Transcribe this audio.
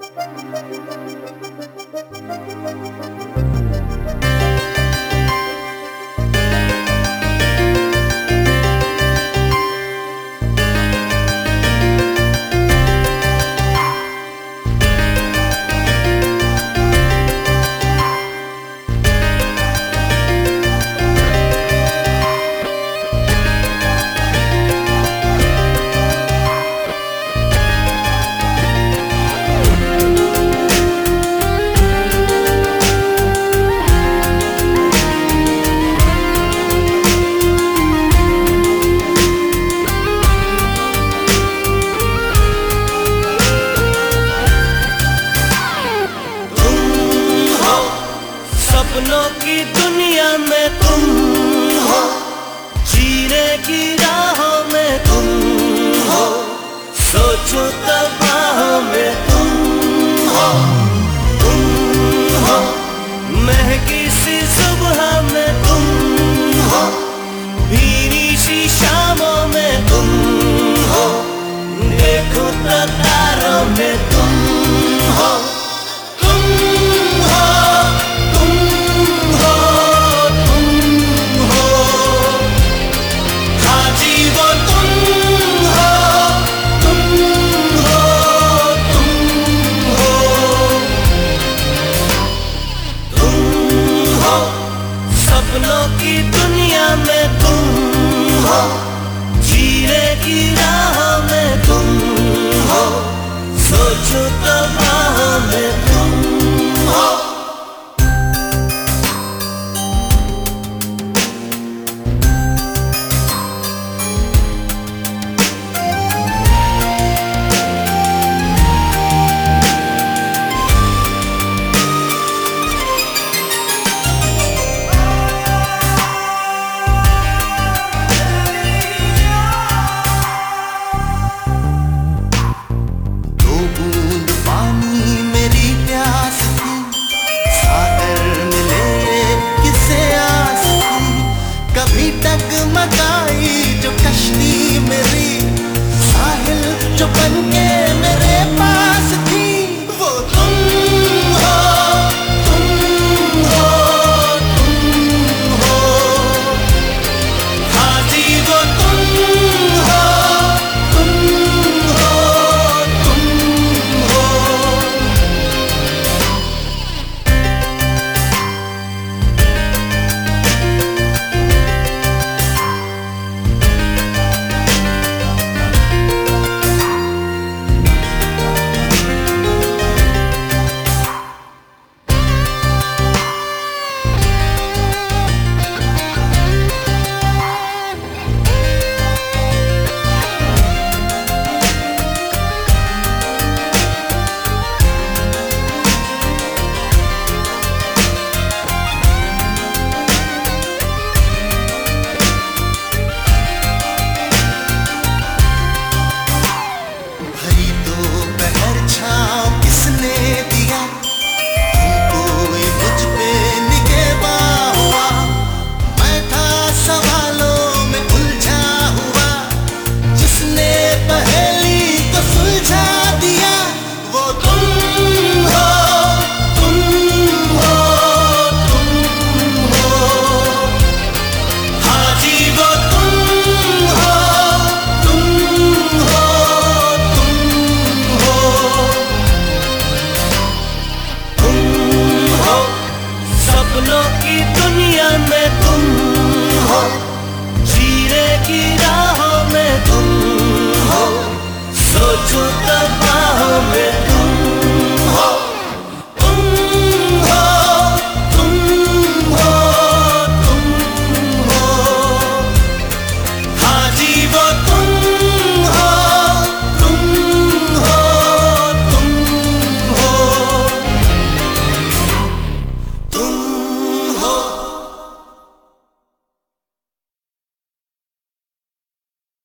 Thank you. की राहों में तुम हो। सोचो तो की दुनिया में तुम हो। जीने की राह में तुम हो। सोचो तब